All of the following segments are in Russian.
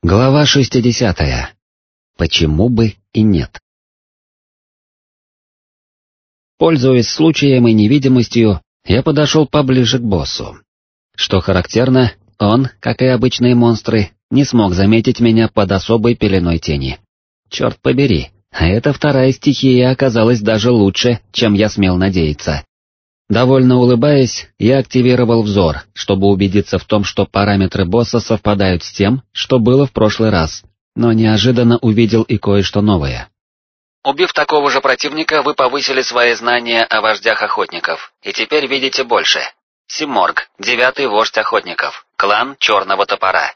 Глава 60. Почему бы и нет? Пользуясь случаем и невидимостью, я подошел поближе к боссу. Что характерно, он, как и обычные монстры, не смог заметить меня под особой пеленой тени. Черт побери, а эта вторая стихия оказалась даже лучше, чем я смел надеяться. Довольно улыбаясь, я активировал взор, чтобы убедиться в том, что параметры босса совпадают с тем, что было в прошлый раз, но неожиданно увидел и кое-что новое. Убив такого же противника, вы повысили свои знания о вождях охотников, и теперь видите больше. Симорг, девятый вождь охотников, клан Черного Топора.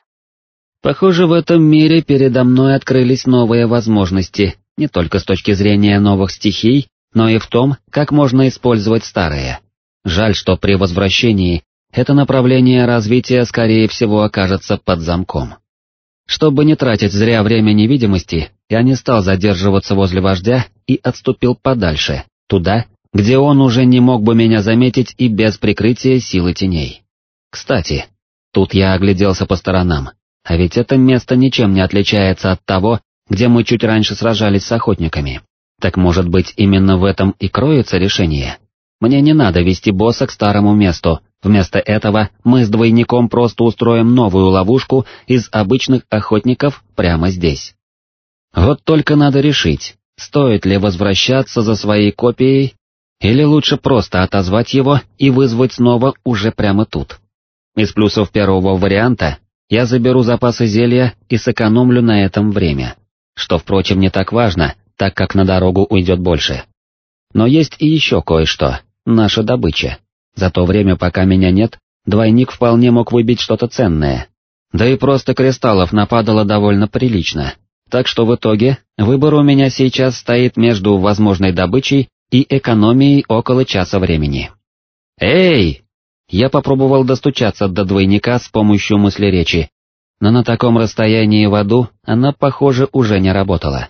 Похоже, в этом мире передо мной открылись новые возможности, не только с точки зрения новых стихий, но и в том, как можно использовать старые. Жаль, что при возвращении это направление развития скорее всего окажется под замком. Чтобы не тратить зря время невидимости, я не стал задерживаться возле вождя и отступил подальше, туда, где он уже не мог бы меня заметить и без прикрытия силы теней. Кстати, тут я огляделся по сторонам, а ведь это место ничем не отличается от того, где мы чуть раньше сражались с охотниками. Так может быть именно в этом и кроется решение? Мне не надо вести босса к старому месту, вместо этого мы с двойником просто устроим новую ловушку из обычных охотников прямо здесь. Вот только надо решить, стоит ли возвращаться за своей копией, или лучше просто отозвать его и вызвать снова уже прямо тут. Из плюсов первого варианта я заберу запасы зелья и сэкономлю на этом время, что, впрочем, не так важно, так как на дорогу уйдет больше. Но есть и еще кое-что, наша добыча. За то время, пока меня нет, двойник вполне мог выбить что-то ценное. Да и просто кристаллов нападало довольно прилично, так что в итоге выбор у меня сейчас стоит между возможной добычей и экономией около часа времени. «Эй!» Я попробовал достучаться до двойника с помощью мысли-речи, но на таком расстоянии в аду она, похоже, уже не работала.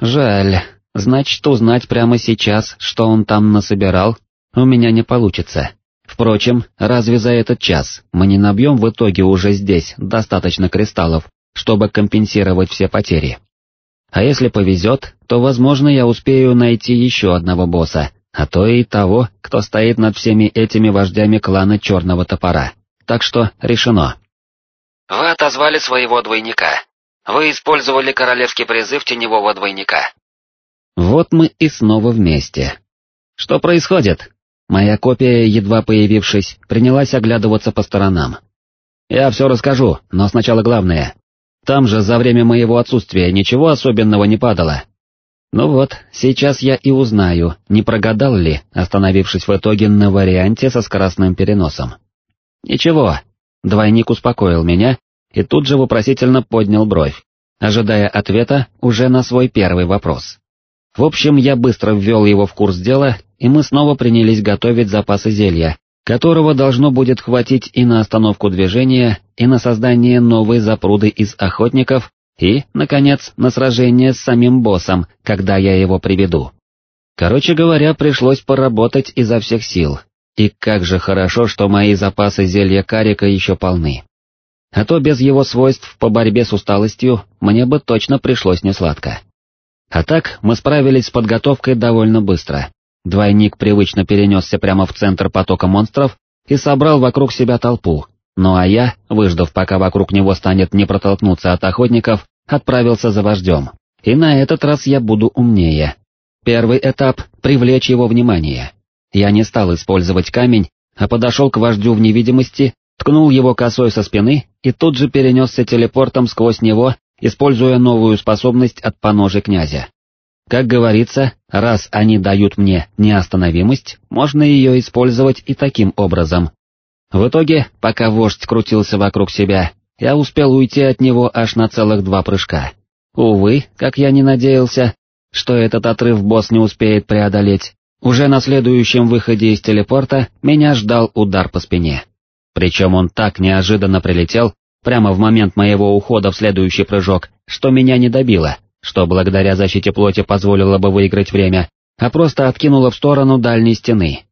Жаль, значит узнать прямо сейчас, что он там насобирал, у меня не получится. Впрочем, разве за этот час мы не набьем в итоге уже здесь достаточно кристаллов, чтобы компенсировать все потери? А если повезет, то возможно я успею найти еще одного босса, а то и того, кто стоит над всеми этими вождями клана Черного Топора. Так что решено. Вы отозвали своего двойника. Вы использовали королевский призыв теневого двойника. Вот мы и снова вместе. Что происходит? Моя копия, едва появившись, принялась оглядываться по сторонам. Я все расскажу, но сначала главное. Там же за время моего отсутствия ничего особенного не падало. Ну вот, сейчас я и узнаю, не прогадал ли, остановившись в итоге на варианте со скоростным переносом. Ничего, двойник успокоил меня и тут же вопросительно поднял бровь, ожидая ответа уже на свой первый вопрос. В общем, я быстро ввел его в курс дела, и мы снова принялись готовить запасы зелья, которого должно будет хватить и на остановку движения, и на создание новой запруды из охотников, и, наконец, на сражение с самим боссом, когда я его приведу. Короче говоря, пришлось поработать изо всех сил, и как же хорошо, что мои запасы зелья карика еще полны а то без его свойств по борьбе с усталостью мне бы точно пришлось несладко. А так мы справились с подготовкой довольно быстро. Двойник привычно перенесся прямо в центр потока монстров и собрал вокруг себя толпу, ну а я, выждав пока вокруг него станет не протолкнуться от охотников, отправился за вождем. И на этот раз я буду умнее. Первый этап — привлечь его внимание. Я не стал использовать камень, а подошел к вождю в невидимости ткнул его косой со спины и тут же перенесся телепортом сквозь него, используя новую способность от поножи князя. Как говорится, раз они дают мне неостановимость, можно ее использовать и таким образом. В итоге, пока вождь крутился вокруг себя, я успел уйти от него аж на целых два прыжка. Увы, как я не надеялся, что этот отрыв босс не успеет преодолеть, уже на следующем выходе из телепорта меня ждал удар по спине. Причем он так неожиданно прилетел, прямо в момент моего ухода в следующий прыжок, что меня не добило, что благодаря защите плоти позволило бы выиграть время, а просто откинуло в сторону дальней стены.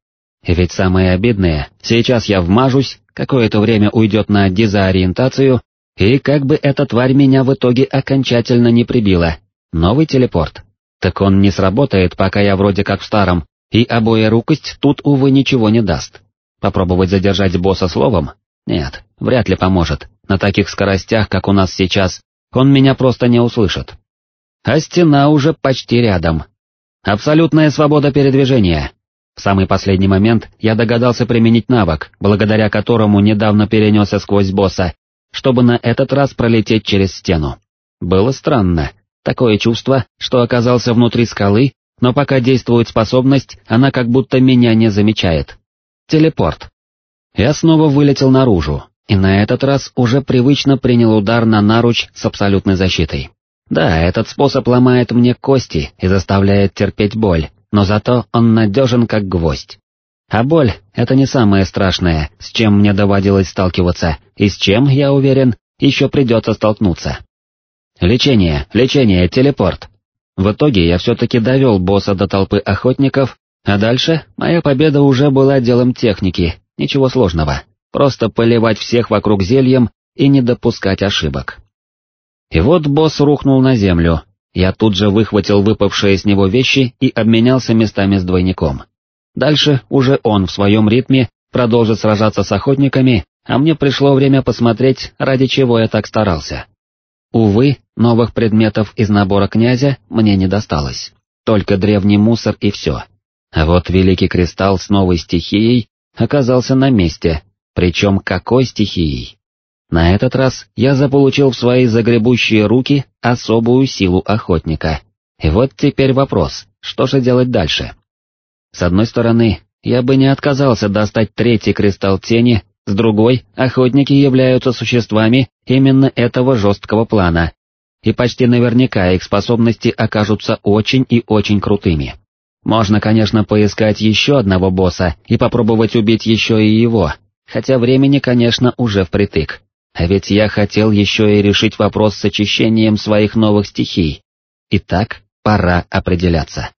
Ведь самое обидное, сейчас я вмажусь, какое-то время уйдет на дезориентацию, И как бы эта тварь меня в итоге окончательно не прибила. Новый телепорт. Так он не сработает, пока я вроде как в старом, и обоерукость тут, увы, ничего не даст. Попробовать задержать босса словом? Нет, вряд ли поможет. На таких скоростях, как у нас сейчас, он меня просто не услышит. А стена уже почти рядом. Абсолютная свобода передвижения. В самый последний момент я догадался применить навык, благодаря которому недавно перенесся сквозь босса, чтобы на этот раз пролететь через стену. Было странно, такое чувство, что оказался внутри скалы, но пока действует способность, она как будто меня не замечает. Телепорт. Я снова вылетел наружу, и на этот раз уже привычно принял удар на наруч с абсолютной защитой. Да, этот способ ломает мне кости и заставляет терпеть боль, но зато он надежен как гвоздь. А боль — это не самое страшное, с чем мне доводилось сталкиваться, и с чем, я уверен, еще придется столкнуться. Лечение, лечение, телепорт. В итоге я все-таки довел босса до толпы охотников, а дальше моя победа уже была делом техники, ничего сложного, просто поливать всех вокруг зельем и не допускать ошибок. И вот босс рухнул на землю, я тут же выхватил выпавшие с него вещи и обменялся местами с двойником. Дальше уже он в своем ритме продолжит сражаться с охотниками, а мне пришло время посмотреть, ради чего я так старался. Увы, новых предметов из набора князя мне не досталось, только древний мусор и все. А вот великий кристалл с новой стихией оказался на месте, причем какой стихией? На этот раз я заполучил в свои загребущие руки особую силу охотника. И вот теперь вопрос, что же делать дальше? С одной стороны, я бы не отказался достать третий кристалл тени, с другой, охотники являются существами именно этого жесткого плана, и почти наверняка их способности окажутся очень и очень крутыми. Можно, конечно, поискать еще одного босса и попробовать убить еще и его, хотя времени, конечно, уже впритык. А ведь я хотел еще и решить вопрос с очищением своих новых стихий. Итак, пора определяться.